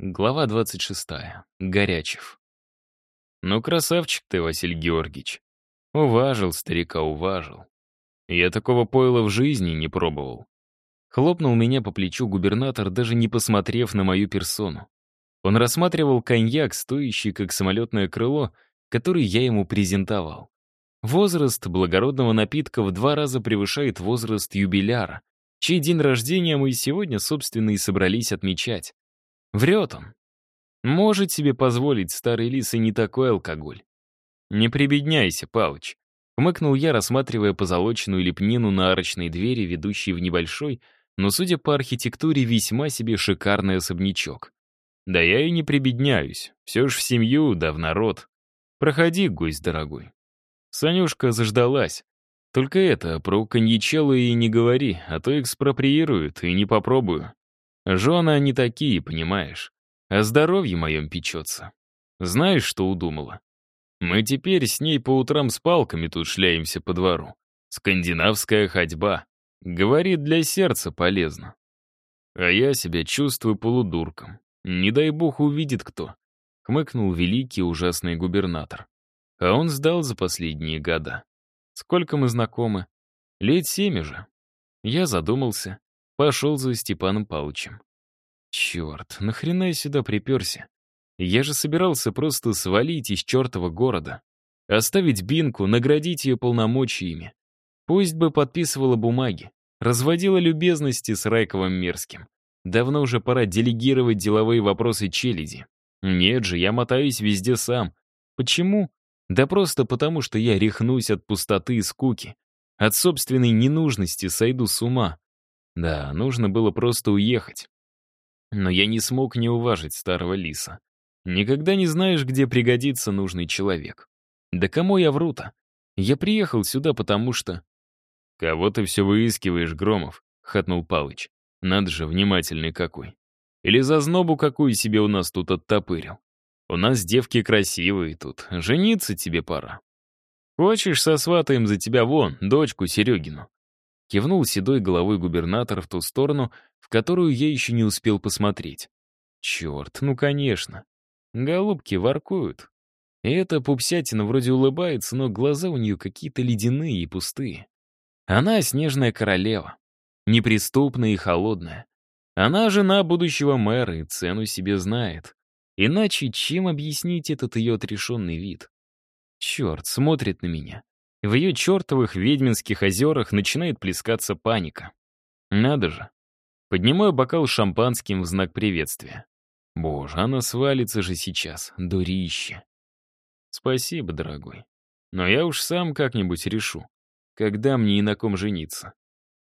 Глава 26. Горячев. «Ну, красавчик ты, Василий Георгиевич. Уважил, старика, уважил. Я такого пойла в жизни не пробовал». Хлопнул меня по плечу губернатор, даже не посмотрев на мою персону. Он рассматривал коньяк, стоящий как самолетное крыло, который я ему презентовал. Возраст благородного напитка в два раза превышает возраст юбиляра, чей день рождения мы сегодня, собственно, и собрались отмечать. Врет он. Может себе позволить старый лис и не такой алкоголь. Не прибедняйся, Палыч. Хмыкнул я, рассматривая позолоченную лепнину на арочной двери, ведущей в небольшой, но, судя по архитектуре, весьма себе шикарный особнячок. Да я и не прибедняюсь. Все ж в семью, да в народ. Проходи, гость дорогой. Санюшка заждалась. Только это, про коньячело и не говори, а то экспроприируют, и не попробую. Жены они такие, понимаешь. О здоровье моем печется. Знаешь, что удумала? Мы теперь с ней по утрам с палками тут шляемся по двору. Скандинавская ходьба. Говорит, для сердца полезно. А я себя чувствую полудурком. Не дай бог увидит кто. Хмыкнул великий ужасный губернатор. А он сдал за последние года. Сколько мы знакомы? Лет семи же. Я задумался. Пошел за Степаном Павловичем. Черт, нахрена я сюда приперся? Я же собирался просто свалить из чертова города. Оставить Бинку, наградить ее полномочиями. Пусть бы подписывала бумаги, разводила любезности с Райковым Мерзким. Давно уже пора делегировать деловые вопросы челяди. Нет же, я мотаюсь везде сам. Почему? Да просто потому, что я рехнусь от пустоты и скуки. От собственной ненужности сойду с ума. Да, нужно было просто уехать. Но я не смог не уважить старого лиса. Никогда не знаешь, где пригодится нужный человек. Да кому я вру-то? Я приехал сюда, потому что... «Кого ты все выискиваешь, Громов?» — хатнул Палыч. «Надо же, внимательный какой. Или за знобу какую себе у нас тут оттопырил. У нас девки красивые тут, жениться тебе пора. Хочешь, сосватаем за тебя вон, дочку Серегину. Кивнул седой головой губернатор в ту сторону, в которую я еще не успел посмотреть. Черт, ну конечно. Голубки воркуют. И эта пупсятина вроде улыбается, но глаза у нее какие-то ледяные и пустые. Она снежная королева, неприступная и холодная. Она жена будущего мэра и цену себе знает. Иначе чем объяснить этот ее отрешенный вид? Черт, смотрит на меня. В ее чертовых ведьминских озерах начинает плескаться паника. Надо же. Поднимаю бокал шампанским в знак приветствия. Боже, она свалится же сейчас, дурище. Спасибо, дорогой. Но я уж сам как-нибудь решу, когда мне и на ком жениться.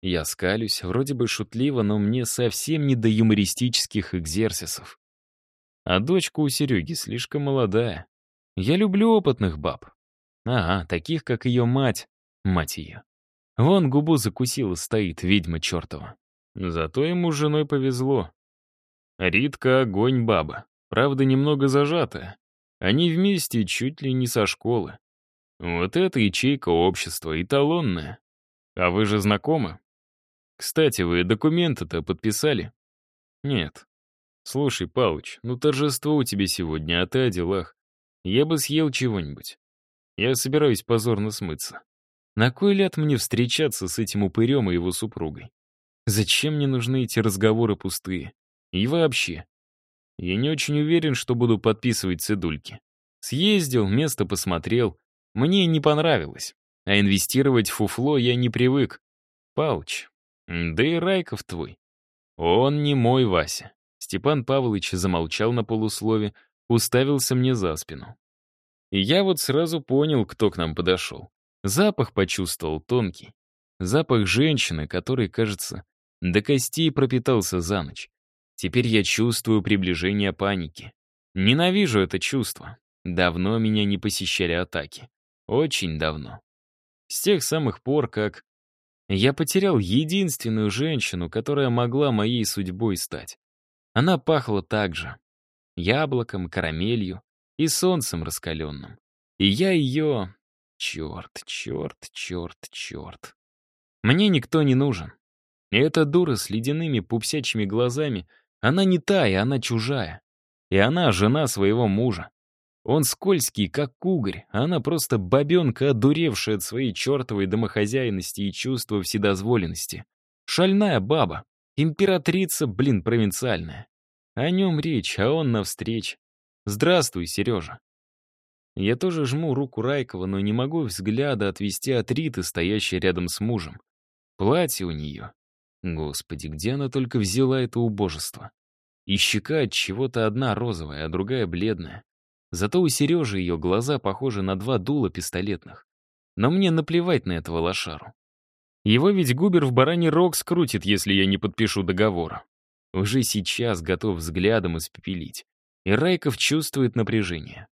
Я скалюсь, вроде бы шутливо, но мне совсем не до юмористических экзерсисов. А дочка у Сереги слишком молодая. Я люблю опытных баб, а, таких, как ее мать. Мать ее. Вон губу закусила стоит, ведьма чертова. Зато ему с женой повезло. Ритка — огонь баба. Правда, немного зажатая. Они вместе чуть ли не со школы. Вот это ячейка общества, эталонная. А вы же знакомы? Кстати, вы документы-то подписали? Нет. Слушай, Палыч, ну торжество у тебя сегодня, а ты о делах. Я бы съел чего-нибудь. Я собираюсь позорно смыться. На кой ляд мне встречаться с этим упырем и его супругой? Зачем мне нужны эти разговоры пустые? И вообще, я не очень уверен, что буду подписывать цедульки. Съездил, место посмотрел. Мне не понравилось. А инвестировать в фуфло я не привык. Палыч, да и Райков твой. Он не мой Вася. Степан Павлович замолчал на полуслове, уставился мне за спину. И я вот сразу понял, кто к нам подошел. Запах почувствовал тонкий. Запах женщины, который, кажется, до костей пропитался за ночь. Теперь я чувствую приближение паники. Ненавижу это чувство. Давно меня не посещали атаки. Очень давно. С тех самых пор, как... Я потерял единственную женщину, которая могла моей судьбой стать. Она пахла так же. Яблоком, карамелью, и солнцем раскаленным. И я ее... Черт, черт, черт, черт. Мне никто не нужен. И эта дура с ледяными пупсячими глазами, она не та, и она чужая. И она жена своего мужа. Он скользкий, как угорь, а она просто бабенка, одуревшая от своей чертовой домохозяйности и чувства вседозволенности. Шальная баба. Императрица, блин, провинциальная. О нем речь, а он навстречу. «Здравствуй, Сережа». Я тоже жму руку Райкова, но не могу взгляда отвести от Риты, стоящей рядом с мужем. Платье у нее. Господи, где она только взяла это убожество? И щека от чего-то одна розовая, а другая бледная. Зато у Сережи ее глаза похожи на два дула пистолетных. Но мне наплевать на этого лошару. Его ведь Губер в бараний рог скрутит, если я не подпишу договора. Уже сейчас готов взглядом испепелить и Райков чувствует напряжение.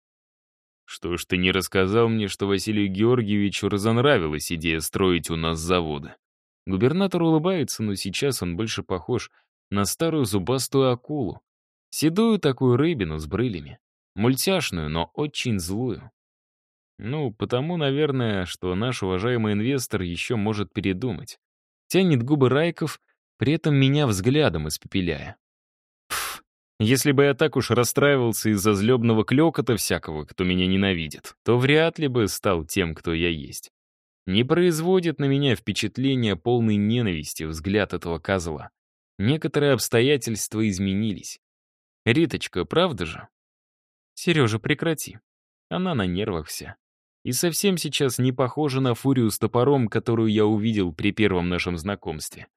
«Что ж ты не рассказал мне, что Василию Георгиевичу разонравилась идея строить у нас заводы?» Губернатор улыбается, но сейчас он больше похож на старую зубастую акулу. Седую такую рыбину с брылями. Мультяшную, но очень злую. Ну, потому, наверное, что наш уважаемый инвестор еще может передумать. Тянет губы Райков, при этом меня взглядом испепеляя. Если бы я так уж расстраивался из-за злебного клёкота всякого, кто меня ненавидит, то вряд ли бы стал тем, кто я есть. Не производит на меня впечатление полной ненависти взгляд этого казала. Некоторые обстоятельства изменились. Риточка, правда же? Сережа, прекрати. Она на нервах вся. И совсем сейчас не похожа на фурию с топором, которую я увидел при первом нашем знакомстве.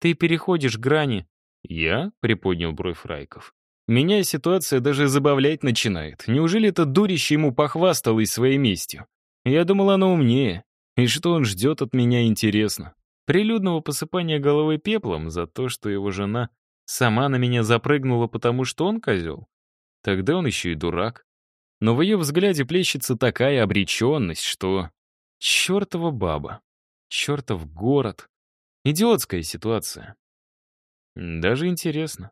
Ты переходишь грани. Я? Приподнял бровь Райков. Меня ситуация даже забавлять начинает. Неужели это дурище ему похвасталось своей местью? Я думал, она умнее. И что он ждет от меня, интересно. Прилюдного посыпания головы пеплом за то, что его жена сама на меня запрыгнула, потому что он козел? Тогда он еще и дурак. Но в ее взгляде плещется такая обреченность, что... Чертова баба. Чертов город. Идиотская ситуация. Даже интересно.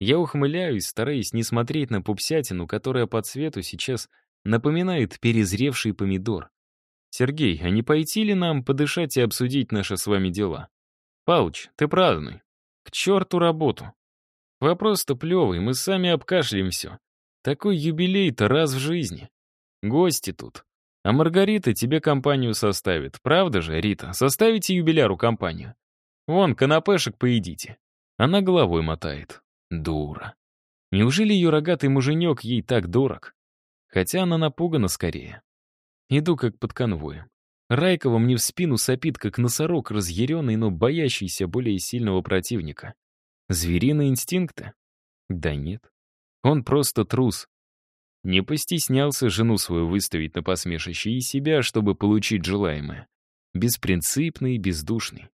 Я ухмыляюсь, стараясь не смотреть на пупсятину, которая по цвету сейчас напоминает перезревший помидор. «Сергей, а не пойти ли нам подышать и обсудить наши с вами дела?» «Палыч, ты праздный. К черту работу. Вопрос-то плевый, мы сами обкашляем все. Такой юбилей-то раз в жизни. Гости тут. А Маргарита тебе компанию составит. Правда же, Рита? Составите юбиляру компанию. Вон, канапешек поедите. Она головой мотает. Дура. Неужели ее рогатый муженек ей так дорог? Хотя она напугана скорее. Иду как под конвоем. Райкова мне в спину сопит, как носорог, разъяренный, но боящийся более сильного противника. Звериные инстинкты? Да нет. Он просто трус. Не постеснялся жену свою выставить на посмешище и себя, чтобы получить желаемое. Беспринципный и бездушный.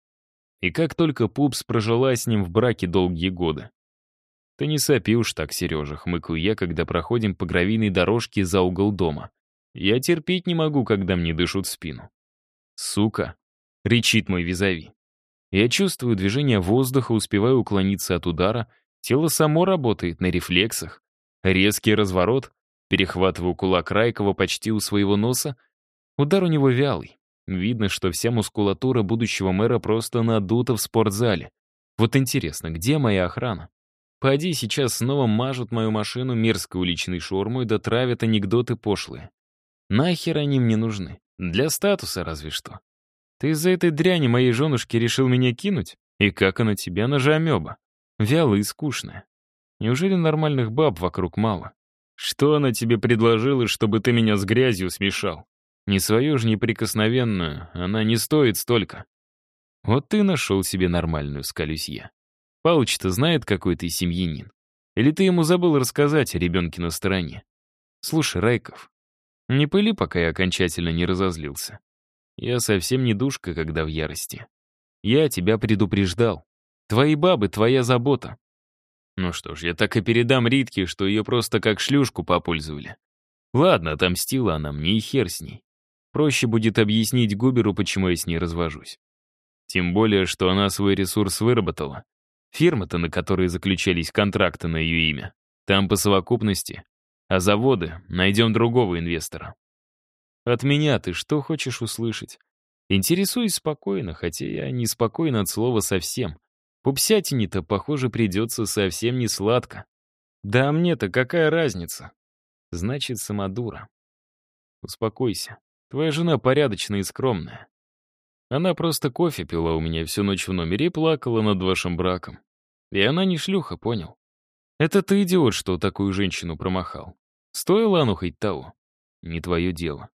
И как только Пупс прожила с ним в браке долгие годы, «Ты не сопи уж так, Сережа», — хмыкаю я, когда проходим по гравийной дорожке за угол дома. «Я терпеть не могу, когда мне дышат в спину». «Сука!» — речит мой визави. Я чувствую движение воздуха, успеваю уклониться от удара. Тело само работает на рефлексах. Резкий разворот. Перехватываю кулак Райкова почти у своего носа. Удар у него вялый. Видно, что вся мускулатура будущего мэра просто надута в спортзале. Вот интересно, где моя охрана? Поди, сейчас снова мажут мою машину мерзкой уличной шормой да травят анекдоты пошлые. Нахер они мне нужны? Для статуса разве что. Ты из-за этой дряни моей женушки решил меня кинуть? И как она тебя, она же. Вялая и скучная. Неужели нормальных баб вокруг мало? Что она тебе предложила, чтобы ты меня с грязью смешал? Не свою же неприкосновенную, она не стоит столько. Вот ты нашел себе нормальную, скалюсь я. Пауч-то знает, какой ты семьянин. Или ты ему забыл рассказать о ребенке на стороне? Слушай, Райков, не пыли, пока я окончательно не разозлился. Я совсем не душка, когда в ярости. Я тебя предупреждал. Твои бабы — твоя забота. Ну что ж, я так и передам Ритке, что ее просто как шлюшку попользовали. Ладно, отомстила она мне, и хер с ней. Проще будет объяснить Губеру, почему я с ней развожусь. Тем более, что она свой ресурс выработала, Фирмы-то, на которые заключались контракты на ее имя, там по совокупности. А заводы найдем другого инвестора. От меня ты что хочешь услышать? Интересуюсь спокойно, хотя я не спокоен от слова совсем. Пупсятине-то, похоже, придется совсем не сладко. Да а мне-то какая разница? Значит, самодура. Успокойся. Твоя жена порядочная и скромная. Она просто кофе пила у меня всю ночь в номере и плакала над вашим браком. И она не шлюха, понял? Это ты идиот, что такую женщину промахал. Стоило оно хоть того. Не твое дело.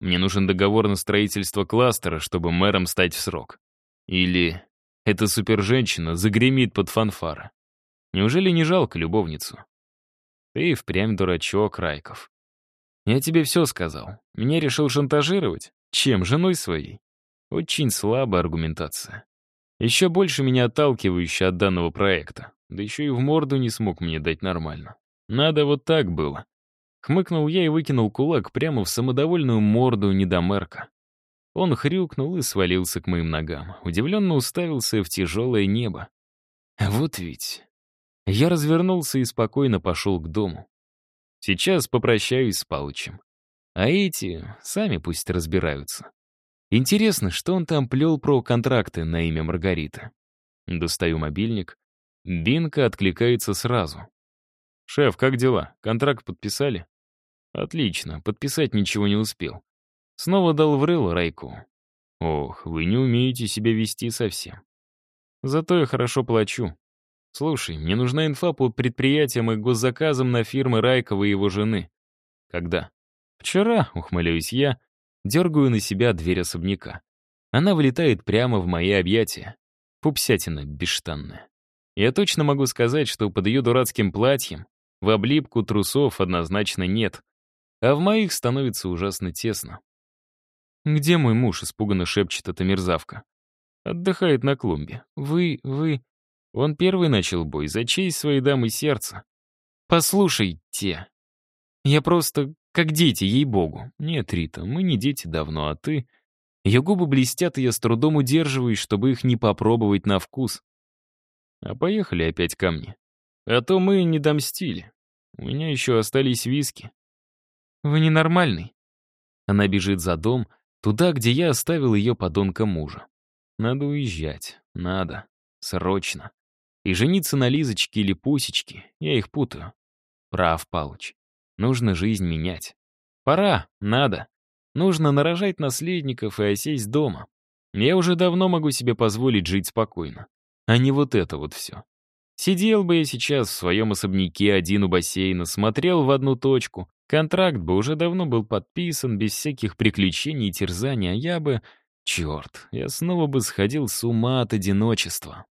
Мне нужен договор на строительство кластера, чтобы мэром стать в срок. Или эта суперженщина загремит под фанфары. Неужели не жалко любовницу? Ты впрямь дурачок, Райков. Я тебе все сказал. Меня решил шантажировать? Чем? Женой своей? Очень слабая аргументация. Еще больше меня отталкивающая от данного проекта. Да еще и в морду не смог мне дать нормально. Надо вот так было. Хмыкнул я и выкинул кулак прямо в самодовольную морду недомерка. Он хрюкнул и свалился к моим ногам. Удивленно уставился в тяжелое небо. Вот ведь. Я развернулся и спокойно пошел к дому. Сейчас попрощаюсь с Палычем. А эти сами пусть разбираются. Интересно, что он там плел про контракты на имя Маргарита. Достаю мобильник. Бинка откликается сразу. «Шеф, как дела? Контракт подписали?» «Отлично, подписать ничего не успел». Снова дал в рыло Райку. «Ох, вы не умеете себя вести совсем». «Зато я хорошо плачу. Слушай, мне нужна инфа по предприятиям и госзаказам на фирмы Райкова и его жены». «Когда?» «Вчера», — ухмыляюсь я, Дергаю на себя дверь особняка. Она вылетает прямо в мои объятия. Пупсятина бесштанная. Я точно могу сказать, что под ее дурацким платьем в облипку трусов однозначно нет, а в моих становится ужасно тесно. «Где мой муж?» — испуганно шепчет эта мерзавка. «Отдыхает на клумбе. Вы, вы...» Он первый начал бой за честь своей дамы сердца. «Послушайте, я просто как дети, ей-богу. Нет, Рита, мы не дети давно, а ты... Ее губы блестят, и я с трудом удерживаюсь, чтобы их не попробовать на вкус. А поехали опять ко мне. А то мы не домстили. У меня еще остались виски. Вы ненормальный. Она бежит за дом, туда, где я оставил ее подонка мужа. Надо уезжать. Надо. Срочно. И жениться на Лизочке или Пусечке, я их путаю. Прав, Палыч. Нужно жизнь менять. Пора, надо. Нужно нарожать наследников и осесть дома. Я уже давно могу себе позволить жить спокойно. А не вот это вот все. Сидел бы я сейчас в своем особняке один у бассейна, смотрел в одну точку. Контракт бы уже давно был подписан, без всяких приключений и терзаний, а я бы... Черт, я снова бы сходил с ума от одиночества.